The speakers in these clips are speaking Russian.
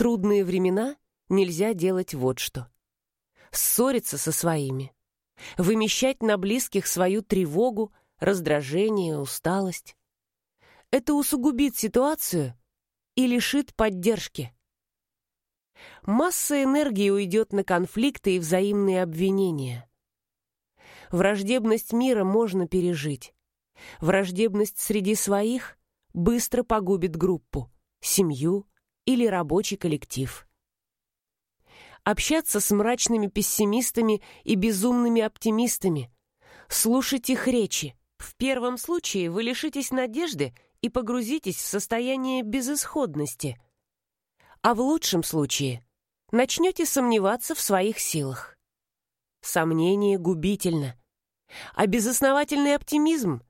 трудные времена нельзя делать вот что. Ссориться со своими. Вымещать на близких свою тревогу, раздражение, усталость. Это усугубит ситуацию и лишит поддержки. Масса энергии уйдет на конфликты и взаимные обвинения. Враждебность мира можно пережить. Враждебность среди своих быстро погубит группу, семью или рабочий коллектив. Общаться с мрачными пессимистами и безумными оптимистами, слушать их речи. В первом случае вы лишитесь надежды и погрузитесь в состояние безысходности, а в лучшем случае начнете сомневаться в своих силах. Сомнение губительно, а безосновательный оптимизм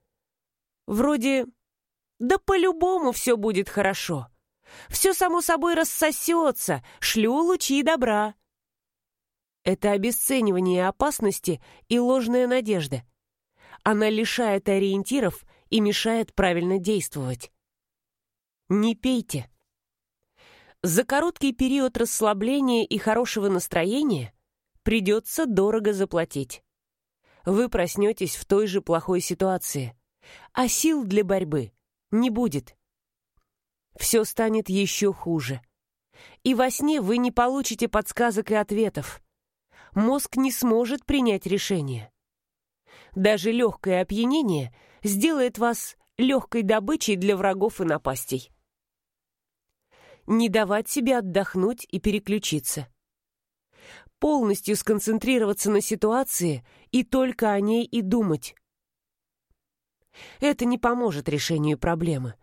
вроде «да по-любому все будет хорошо», «все само собой рассосется, шлю лучи добра». Это обесценивание опасности и ложная надежда. Она лишает ориентиров и мешает правильно действовать. Не пейте. За короткий период расслабления и хорошего настроения придется дорого заплатить. Вы проснетесь в той же плохой ситуации, а сил для борьбы не будет. Все станет еще хуже. И во сне вы не получите подсказок и ответов. Мозг не сможет принять решение. Даже легкое опьянение — сделает вас легкой добычей для врагов и напастей. Не давать себе отдохнуть и переключиться. Полностью сконцентрироваться на ситуации и только о ней и думать. Это не поможет решению проблемы.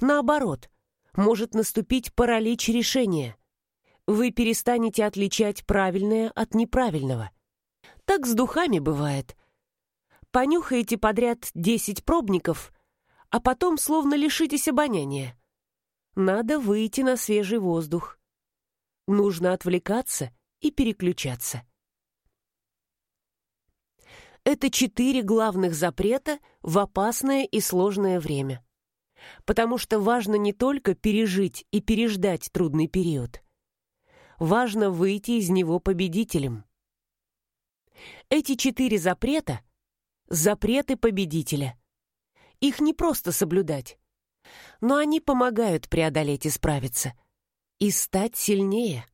Наоборот, может наступить паралич решения. Вы перестанете отличать правильное от неправильного. Так с духами бывает понюхаете подряд десять пробников, а потом словно лишитесь обоняния. Надо выйти на свежий воздух. Нужно отвлекаться и переключаться. Это четыре главных запрета в опасное и сложное время. Потому что важно не только пережить и переждать трудный период. Важно выйти из него победителем. Эти четыре запрета — запреты победителя. Их не просто соблюдать, но они помогают преодолеть и справиться, и стать сильнее.